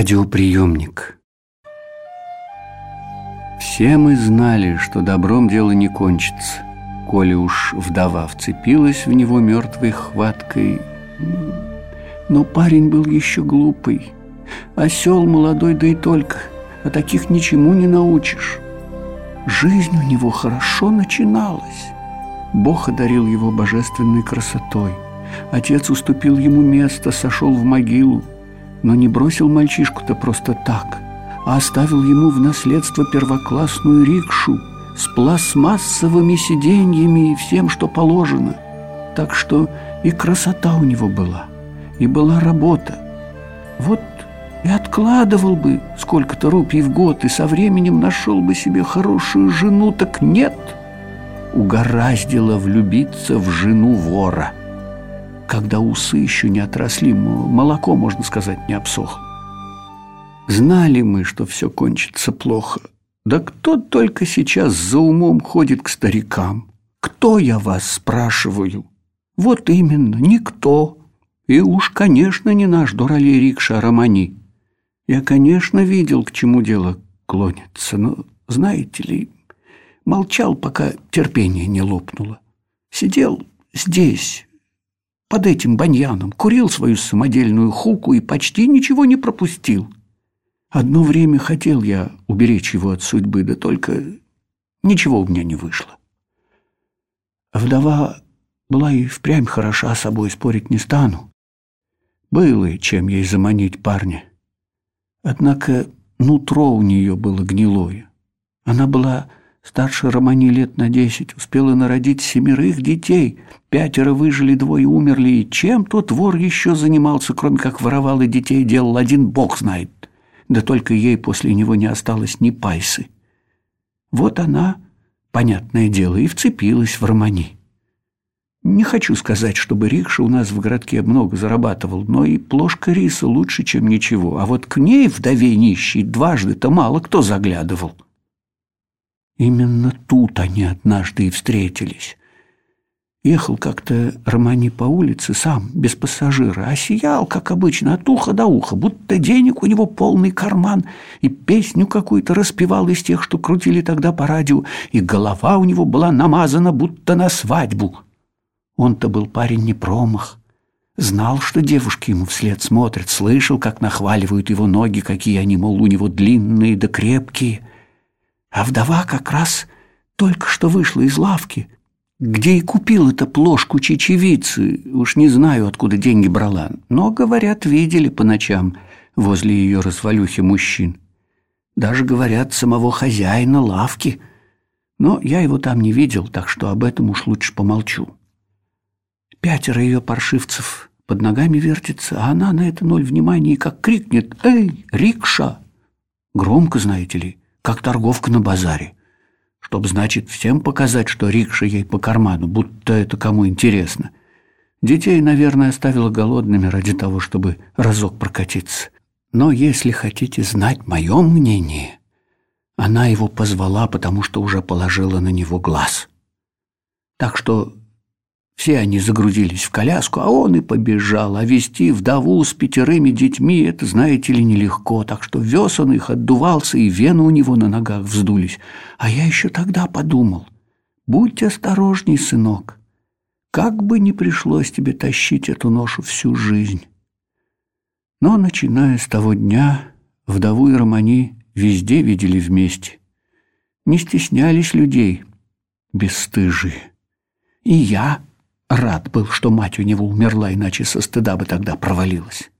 Радиоприемник. Все мы знали, что добром дело не кончится, коли уж вдова вцепилась в него мертвой хваткой. Но парень был еще глупый, осел молодой, да и только, а таких ничему не научишь. Жизнь у него хорошо начиналась. Бог одарил его божественной красотой. Отец уступил ему место, сошел в могилу но не бросил мальчишку-то просто так, а оставил ему в наследство первоклассную рикшу с пластмассовыми сиденьями и всем, что положено. Так что и красота у него была, и была работа. Вот и откладывал бы сколько-то рупий в год, и со временем нашел бы себе хорошую жену, так нет. Угораздило влюбиться в жену вора – когда усы еще не отросли, молоко, можно сказать, не обсохло. Знали мы, что все кончится плохо. Да кто только сейчас за умом ходит к старикам? Кто, я вас спрашиваю? Вот именно, никто. И уж, конечно, не наш дуралей Рикша Романи. Я, конечно, видел, к чему дело клонится, но, знаете ли, молчал, пока терпение не лопнуло. Сидел здесь, под этим баньяном, курил свою самодельную хуку и почти ничего не пропустил. Одно время хотел я уберечь его от судьбы, да только ничего у меня не вышло. Вдова была и впрямь хороша собой, спорить не стану. Было чем ей заманить парня. Однако нутро у нее было гнилое. Она была Старше Романи лет на десять, успела народить семерых детей. Пятеро выжили, двое умерли. И чем тот вор еще занимался, кроме как воровал и детей делал, один бог знает. Да только ей после него не осталось ни пайсы. Вот она, понятное дело, и вцепилась в Романи. Не хочу сказать, чтобы рикша у нас в городке много зарабатывал, но и плошка риса лучше, чем ничего. А вот к ней, вдове нищей, дважды-то мало кто заглядывал. Именно тут они однажды и встретились. Ехал как-то Романи по улице сам, без пассажира, а сиял, как обычно, от уха до уха, будто денег у него полный карман, и песню какую-то распевал из тех, что крутили тогда по радио, и голова у него была намазана, будто на свадьбу. Он-то был парень не промах. Знал, что девушки ему вслед смотрят, слышал, как нахваливают его ноги, какие они, мол, у него длинные да крепкие — а вдова как раз только что вышла из лавки, где и купил эту плошку чечевицы. Уж не знаю, откуда деньги брала, но, говорят, видели по ночам возле ее развалюхи мужчин. Даже, говорят, самого хозяина лавки. Но я его там не видел, так что об этом уж лучше помолчу. Пятеро ее паршивцев под ногами вертится, а она на это ноль внимания и как крикнет «Эй, рикша!» Громко, знаете ли, как торговка на базаре. Чтоб, значит, всем показать, что рикша ей по карману, будто это кому интересно. Детей, наверное, оставила голодными ради того, чтобы разок прокатиться. Но если хотите знать мое мнение, она его позвала, потому что уже положила на него глаз. Так что все они загрузились в коляску, а он и побежал. А вести вдову с пятерыми детьми – это, знаете ли, нелегко. Так что вез он их, отдувался, и вены у него на ногах вздулись. А я еще тогда подумал, будь осторожней, сынок. Как бы ни пришлось тебе тащить эту ношу всю жизнь. Но, начиная с того дня, вдову и Романи везде видели вместе. Не стеснялись людей, бесстыжие. И я Рад был, что мать у него умерла, иначе со стыда бы тогда провалилась.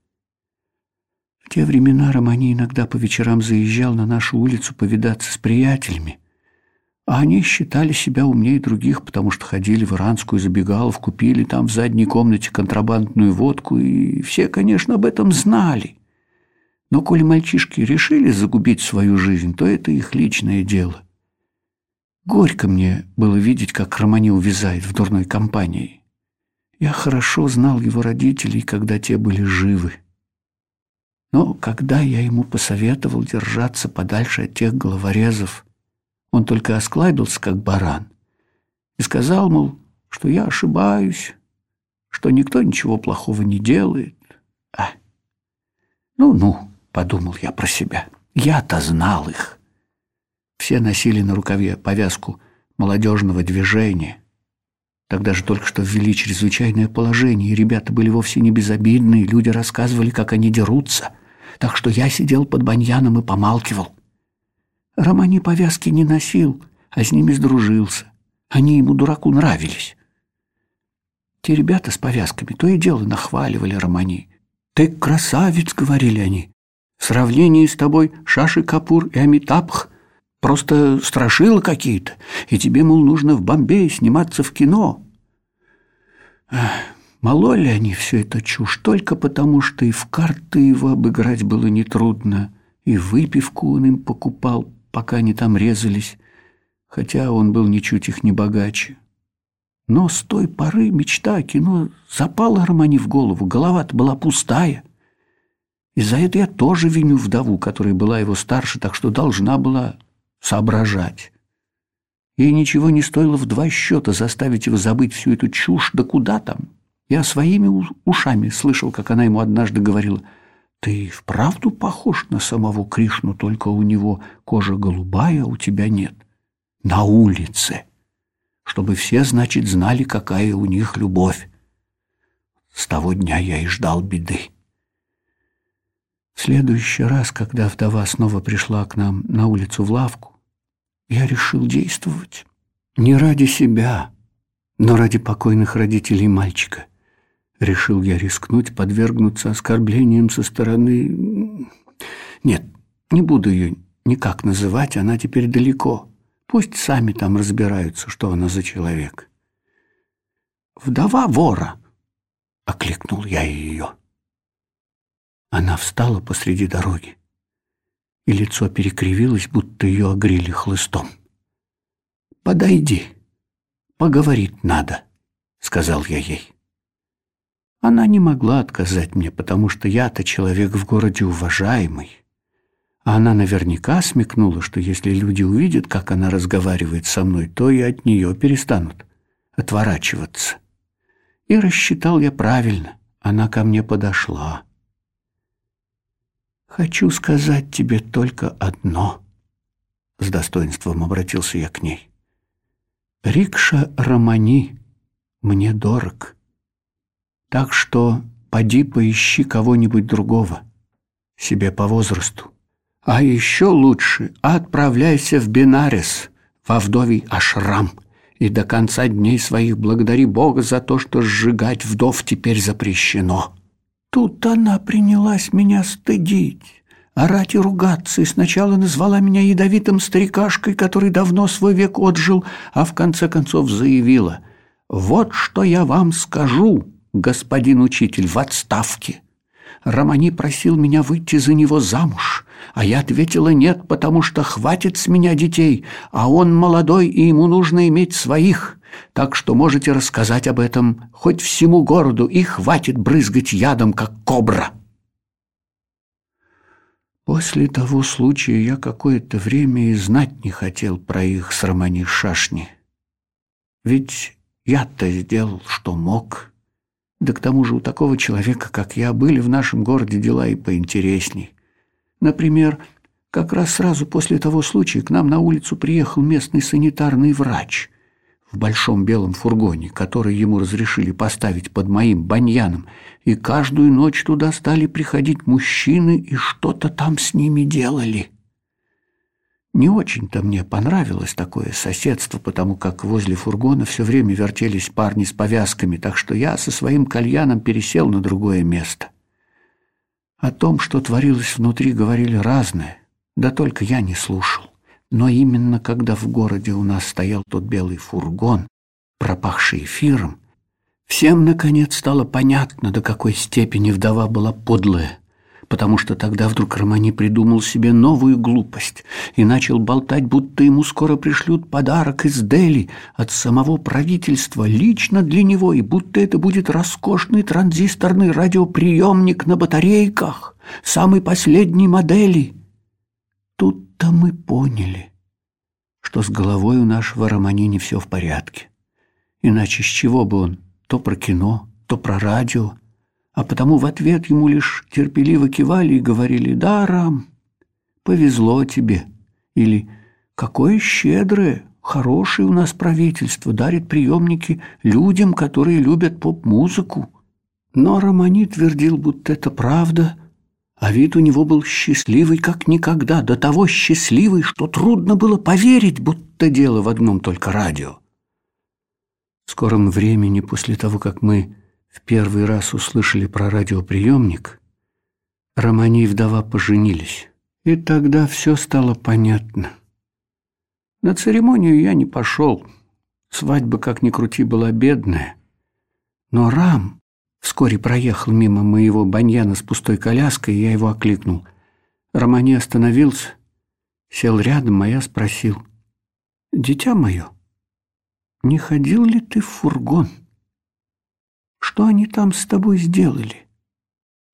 В те времена Романи иногда по вечерам заезжал на нашу улицу повидаться с приятелями, а они считали себя умнее других, потому что ходили в иранскую забегаловку, купили там в задней комнате контрабандную водку, и все, конечно, об этом знали. Но коли мальчишки решили загубить свою жизнь, то это их личное дело. Горько мне было видеть, как Романи увязает в дурной компании. Я хорошо знал его родителей, когда те были живы. Но когда я ему посоветовал держаться подальше от тех головорезов, он только осклабился, как баран, и сказал, мол, что я ошибаюсь, что никто ничего плохого не делает. А, ну-ну, подумал я про себя. Я-то знал их. Все носили на рукаве повязку молодежного движения. Тогда же только что ввели чрезвычайное положение, и ребята были вовсе не безобидные, люди рассказывали, как они дерутся. Так что я сидел под баньяном и помалкивал. Романи повязки не носил, а с ними сдружился. Они ему, дураку, нравились. Те ребята с повязками то и дело нахваливали Романи. «Ты красавец!» — говорили они. «В сравнении с тобой Шаши Капур и Амитабх просто страшило какие-то, и тебе, мол, нужно в Бомбее сниматься в кино». Ах, мало ли они все это чушь, только потому, что и в карты его обыграть было нетрудно, и выпивку он им покупал, пока они там резались, хотя он был ничуть их не богаче. Но с той поры мечта о кино запала Романи в голову, голова-то была пустая. И за это я тоже виню вдову, которая была его старше, так что должна была соображать. Ей ничего не стоило в два счета заставить его забыть всю эту чушь, да куда там. Я своими ушами слышал, как она ему однажды говорила, «Ты вправду похож на самого Кришну, только у него кожа голубая, а у тебя нет. На улице» чтобы все, значит, знали, какая у них любовь. С того дня я и ждал беды. В следующий раз, когда вдова снова пришла к нам на улицу в лавку, я решил действовать не ради себя, но ради покойных родителей мальчика. Решил я рискнуть, подвергнуться оскорблениям со стороны... Нет, не буду ее никак называть, она теперь далеко. Пусть сами там разбираются, что она за человек. «Вдова вора!» — окликнул я ее. Она встала посреди дороги, и лицо перекривилось, будто ее огрели хлыстом. «Подойди, поговорить надо», — сказал я ей. Она не могла отказать мне, потому что я-то человек в городе уважаемый. А она наверняка смекнула, что если люди увидят, как она разговаривает со мной, то и от нее перестанут отворачиваться. И рассчитал я правильно. Она ко мне подошла. «Хочу сказать тебе только одно», — с достоинством обратился я к ней. «Рикша Романи мне дорог, так что поди поищи кого-нибудь другого, себе по возрасту. А еще лучше отправляйся в Бенарес, во вдовий ашрам, и до конца дней своих благодари Бога за то, что сжигать вдов теперь запрещено. Тут она принялась меня стыдить, орать и ругаться, и сначала назвала меня ядовитым старикашкой, который давно свой век отжил, а в конце концов заявила, «Вот что я вам скажу, господин учитель, в отставке». Романи просил меня выйти за него замуж, а я ответила нет, потому что хватит с меня детей, а он молодой, и ему нужно иметь своих. Так что можете рассказать об этом хоть всему городу, и хватит брызгать ядом, как кобра. После того случая я какое-то время и знать не хотел про их с Романи Шашни. Ведь я-то сделал, что мог». Да к тому же у такого человека, как я, были в нашем городе дела и поинтересней. Например, как раз сразу после того случая к нам на улицу приехал местный санитарный врач в большом белом фургоне, который ему разрешили поставить под моим баньяном, и каждую ночь туда стали приходить мужчины и что-то там с ними делали. Не очень-то мне понравилось такое соседство, потому как возле фургона все время вертелись парни с повязками, так что я со своим кальяном пересел на другое место. О том, что творилось внутри, говорили разное, да только я не слушал. Но именно когда в городе у нас стоял тот белый фургон, пропахший эфиром, всем, наконец, стало понятно, до какой степени вдова была подлая потому что тогда вдруг Романи придумал себе новую глупость и начал болтать, будто ему скоро пришлют подарок из Дели от самого правительства лично для него, и будто это будет роскошный транзисторный радиоприемник на батарейках самой последней модели. Тут-то мы поняли, что с головой у нашего Романи не все в порядке. Иначе с чего бы он то про кино, то про радио, а потому в ответ ему лишь терпеливо кивали и говорили «Да, Рам, повезло тебе» или «Какое щедрое, хорошее у нас правительство, дарит приемники людям, которые любят поп-музыку». Но Романи твердил, будто это правда, а вид у него был счастливый, как никогда, до того счастливый, что трудно было поверить, будто дело в одном только радио. В скором времени, после того, как мы в первый раз услышали про радиоприемник, Романи и вдова поженились. И тогда все стало понятно. На церемонию я не пошел. Свадьба, как ни крути, была бедная. Но Рам вскоре проехал мимо моего баньяна с пустой коляской, и я его окликнул. Романи остановился, сел рядом, а я спросил. «Дитя мое, не ходил ли ты в фургон?» Что они там с тобой сделали?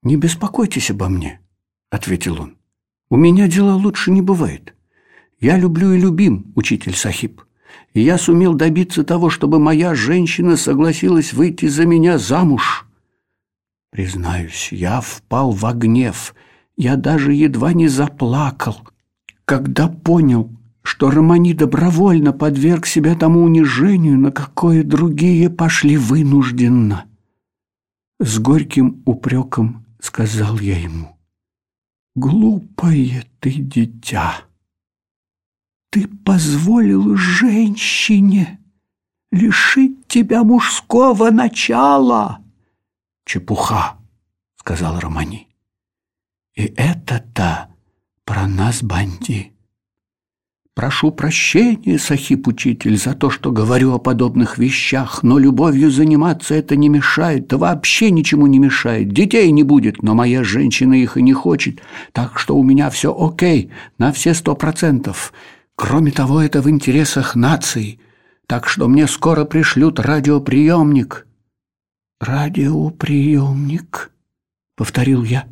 Не беспокойтесь обо мне, ответил он. У меня дела лучше не бывает. Я люблю и любим, учитель Сахиб. И я сумел добиться того, чтобы моя женщина согласилась выйти за меня замуж. Признаюсь, я впал в гнев. Я даже едва не заплакал, когда понял, что Романи добровольно подверг себя тому унижению, на какое другие пошли вынужденно. С горьким упреком сказал я ему. «Глупое ты дитя! Ты позволил женщине лишить тебя мужского начала!» «Чепуха!» — сказал Романи. «И это-то про нас, банди!» Прошу прощения, Сахип-учитель, за то, что говорю о подобных вещах, но любовью заниматься это не мешает, да вообще ничему не мешает. Детей не будет, но моя женщина их и не хочет, так что у меня все окей, на все сто процентов. Кроме того, это в интересах нации, так что мне скоро пришлют радиоприемник». «Радиоприемник?» — повторил я.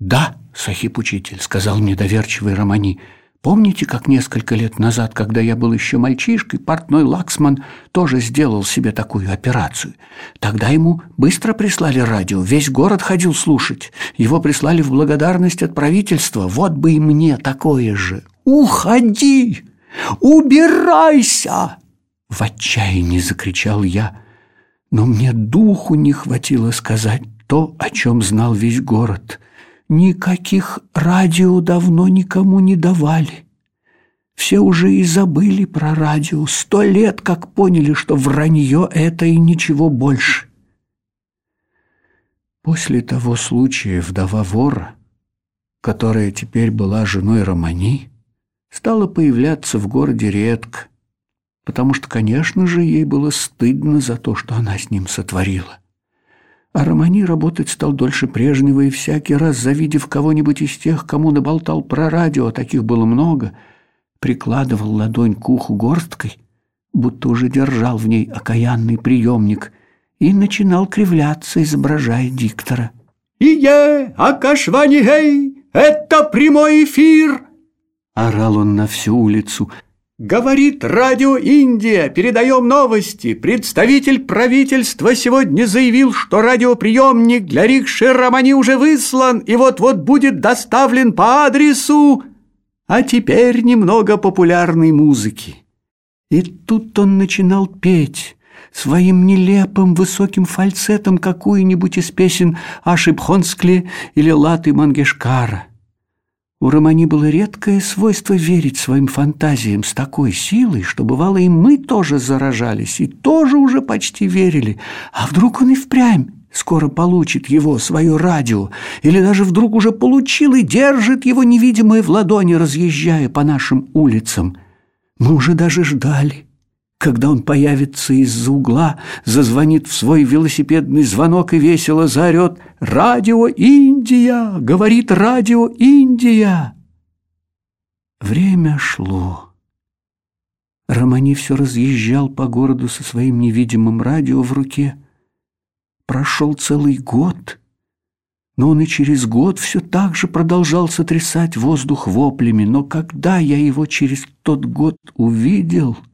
«Да, Сахип-учитель», — сказал мне доверчивый Романи, — Помните, как несколько лет назад, когда я был еще мальчишкой, портной Лаксман тоже сделал себе такую операцию? Тогда ему быстро прислали радио, весь город ходил слушать. Его прислали в благодарность от правительства. Вот бы и мне такое же. «Уходи! Убирайся!» В отчаянии закричал я, но мне духу не хватило сказать то, о чем знал весь город – Никаких радио давно никому не давали. Все уже и забыли про радио. Сто лет как поняли, что вранье это и ничего больше. После того случая вдова вора, которая теперь была женой Романи, стала появляться в городе редко, потому что, конечно же, ей было стыдно за то, что она с ним сотворила. А Романи работать стал дольше прежнего, и всякий раз, завидев кого-нибудь из тех, кому наболтал про радио, а таких было много, прикладывал ладонь к уху горсткой, будто уже держал в ней окаянный приемник, и начинал кривляться, изображая диктора. «Ие, Акашвани, гей, это прямой эфир!» Орал он на всю улицу – Говорит Радио Индия, передаем новости. Представитель правительства сегодня заявил, что радиоприемник для рикши Романи уже выслан и вот-вот будет доставлен по адресу. А теперь немного популярной музыки. И тут он начинал петь своим нелепым высоким фальцетом какую-нибудь из песен Ашибхонскли или Латы Мангешкара. У Романи было редкое свойство верить своим фантазиям с такой силой, что бывало и мы тоже заражались и тоже уже почти верили. А вдруг он и впрямь скоро получит его, свое радио, или даже вдруг уже получил и держит его невидимое в ладони, разъезжая по нашим улицам. Мы уже даже ждали когда он появится из-за угла, зазвонит в свой велосипедный звонок и весело заорет «Радио Индия! Говорит Радио Индия!» Время шло. Романи все разъезжал по городу со своим невидимым радио в руке. Прошел целый год, но он и через год все так же продолжал сотрясать воздух воплями. Но когда я его через тот год увидел —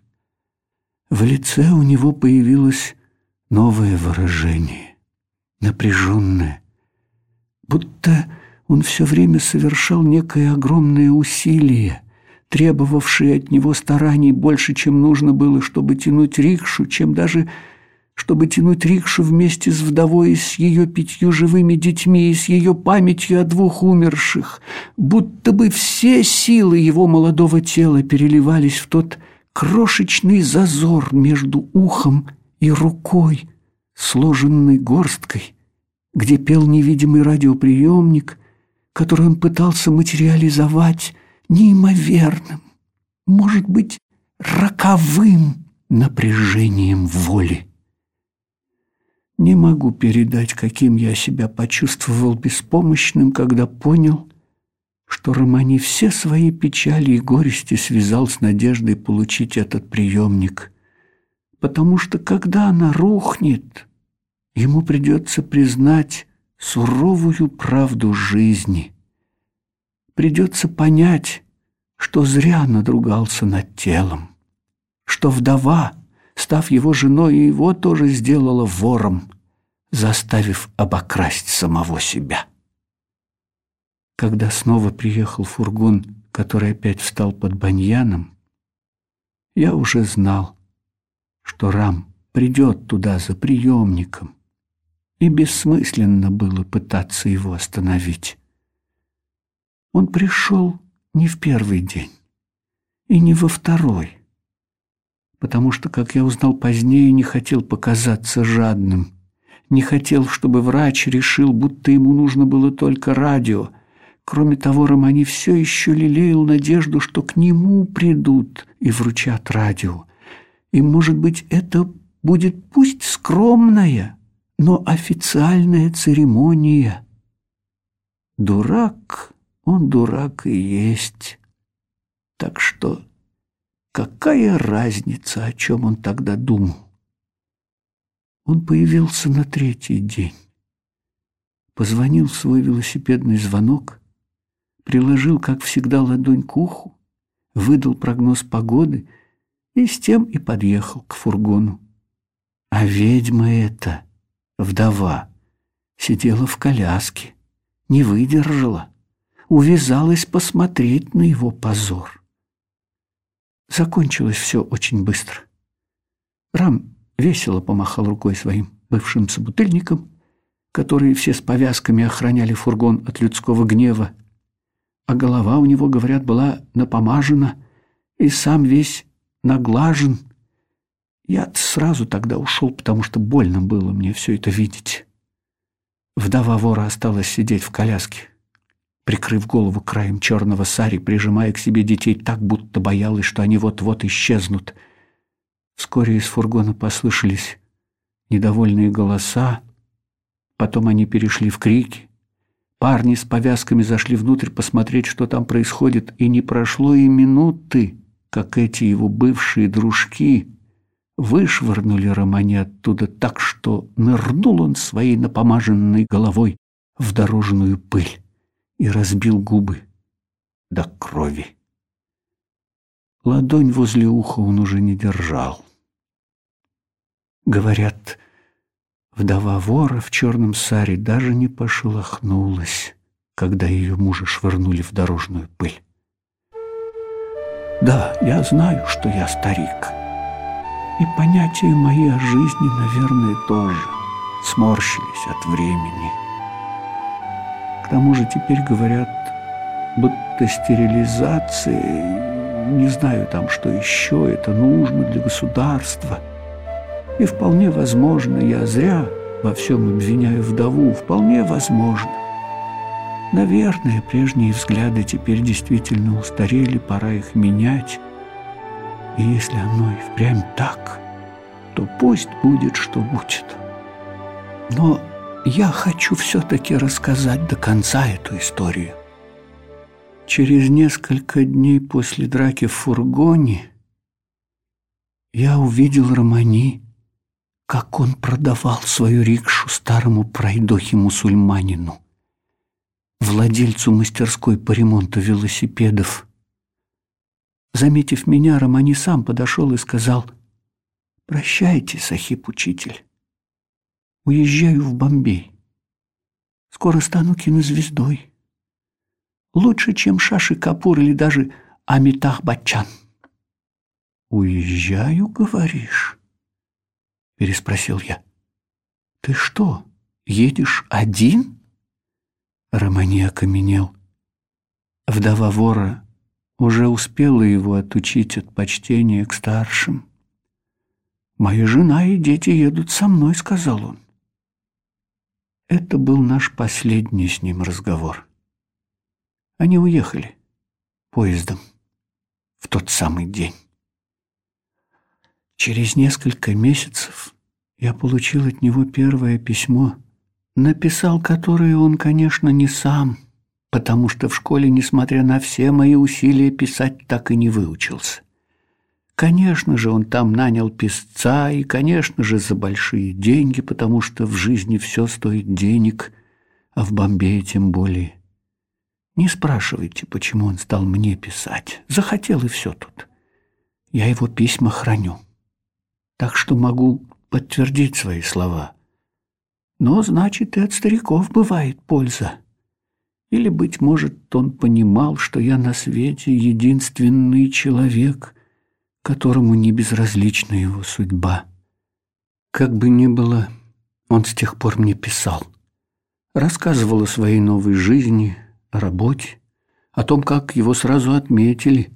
в лице у него появилось новое выражение. напряженное, будто он все время совершал некое огромное усилие, требовавшее от него стараний больше, чем нужно было, чтобы тянуть рикшу, чем даже чтобы тянуть рикшу вместе с вдовой и с ее пятью живыми детьми и с ее памятью о двух умерших, будто бы все силы его молодого тела переливались в тот крошечный зазор между ухом и рукой, сложенной горсткой, где пел невидимый радиоприемник, который он пытался материализовать неимоверным, может быть, роковым напряжением воли. Не могу передать, каким я себя почувствовал беспомощным, когда понял, что Романи все свои печали и горести связал с надеждой получить этот приемник, потому что когда она рухнет, ему придется признать суровую правду жизни. Придется понять, что зря надругался над телом, что вдова — став его женой, его тоже сделала вором, заставив обокрасть самого себя. Когда снова приехал фургон, который опять встал под баньяном, я уже знал, что Рам придет туда за приемником, и бессмысленно было пытаться его остановить. Он пришел не в первый день и не во второй, потому что, как я узнал позднее, не хотел показаться жадным. Не хотел, чтобы врач решил, будто ему нужно было только радио. Кроме того, Романи все еще лелеял надежду, что к нему придут и вручат радио. И, может быть, это будет пусть скромная, но официальная церемония. Дурак, он дурак и есть. Так что... Какая разница, о чем он тогда думал? Он появился на третий день. Позвонил в свой велосипедный звонок, приложил, как всегда, ладонь к уху, выдал прогноз погоды и с тем и подъехал к фургону. А ведьма эта, вдова, сидела в коляске, не выдержала, увязалась посмотреть на его позор. Закончилось все очень быстро. Рам весело помахал рукой своим бывшим собутыльникам, которые все с повязками охраняли фургон от людского гнева, а голова у него, говорят, была напомажена и сам весь наглажен. Я сразу тогда ушел, потому что больно было мне все это видеть. Вдова вора осталась сидеть в коляске прикрыв голову краем черного сари, прижимая к себе детей так, будто боялась, что они вот-вот исчезнут. Вскоре из фургона послышались недовольные голоса, потом они перешли в крики. Парни с повязками зашли внутрь посмотреть, что там происходит, и не прошло и минуты, как эти его бывшие дружки вышвырнули Романи оттуда так, что нырнул он своей напомаженной головой в дорожную пыль и разбил губы до крови. Ладонь возле уха он уже не держал. Говорят, вдова вора в черном саре даже не пошелохнулась, когда ее мужа швырнули в дорожную пыль. Да, я знаю, что я старик. И понятия мои о жизни, наверное, тоже сморщились от времени. К тому же теперь говорят, будто стерилизация, не знаю там, что еще это нужно для государства. И вполне возможно, я зря во всем обвиняю вдову, вполне возможно. Наверное, прежние взгляды теперь действительно устарели, пора их менять. И если оно и впрямь так, то пусть будет, что будет. Но я хочу все-таки рассказать до конца эту историю. Через несколько дней после драки в фургоне я увидел Романи, как он продавал свою рикшу старому пройдохе-мусульманину, владельцу мастерской по ремонту велосипедов. Заметив меня, Романи сам подошел и сказал, «Прощайте, Сахип-учитель, уезжаю в Бомбей. Скоро стану кинозвездой. Лучше, чем Шаши Капур или даже Амитах Баччан. «Уезжаю, говоришь?» — переспросил я. «Ты что, едешь один?» Романи окаменел. Вдова вора уже успела его отучить от почтения к старшим. «Моя жена и дети едут со мной», — сказал он. Это был наш последний с ним разговор. Они уехали поездом в тот самый день. Через несколько месяцев я получил от него первое письмо, написал которое он, конечно, не сам, потому что в школе, несмотря на все мои усилия, писать так и не выучился. Конечно же, он там нанял писца, и, конечно же, за большие деньги, потому что в жизни все стоит денег, а в Бомбее тем более. Не спрашивайте, почему он стал мне писать. Захотел и все тут. Я его письма храню. Так что могу подтвердить свои слова. Но, значит, и от стариков бывает польза. Или, быть может, он понимал, что я на свете единственный человек, которому не безразлична его судьба. Как бы ни было, он с тех пор мне писал. Рассказывал о своей новой жизни, о работе, о том, как его сразу отметили,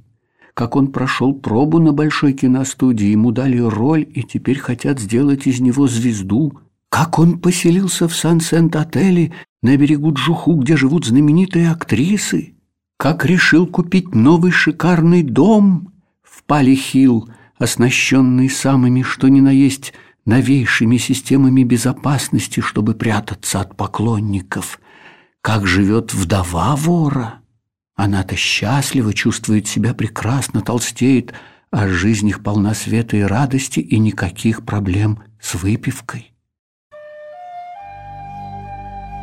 как он прошел пробу на большой киностудии, ему дали роль и теперь хотят сделать из него звезду, как он поселился в Сан-Сент-отеле на берегу Джуху, где живут знаменитые актрисы, как решил купить новый шикарный дом Палихил, оснащенный самыми что ни на есть новейшими системами безопасности, чтобы прятаться от поклонников. Как живет вдова вора. Она-то счастлива, чувствует себя прекрасно, толстеет, а жизнь их полна света и радости и никаких проблем с выпивкой.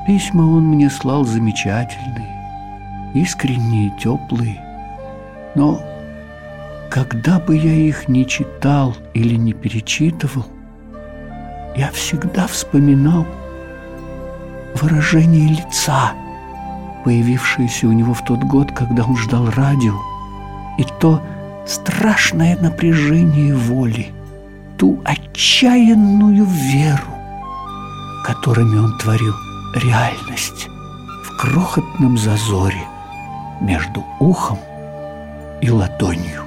Письма он мне слал замечательные, искренние, теплые, но когда бы я их не читал или не перечитывал, я всегда вспоминал выражение лица, появившееся у него в тот год, когда он ждал радио, и то страшное напряжение воли, ту отчаянную веру, которыми он творил реальность в крохотном зазоре между ухом и ладонью.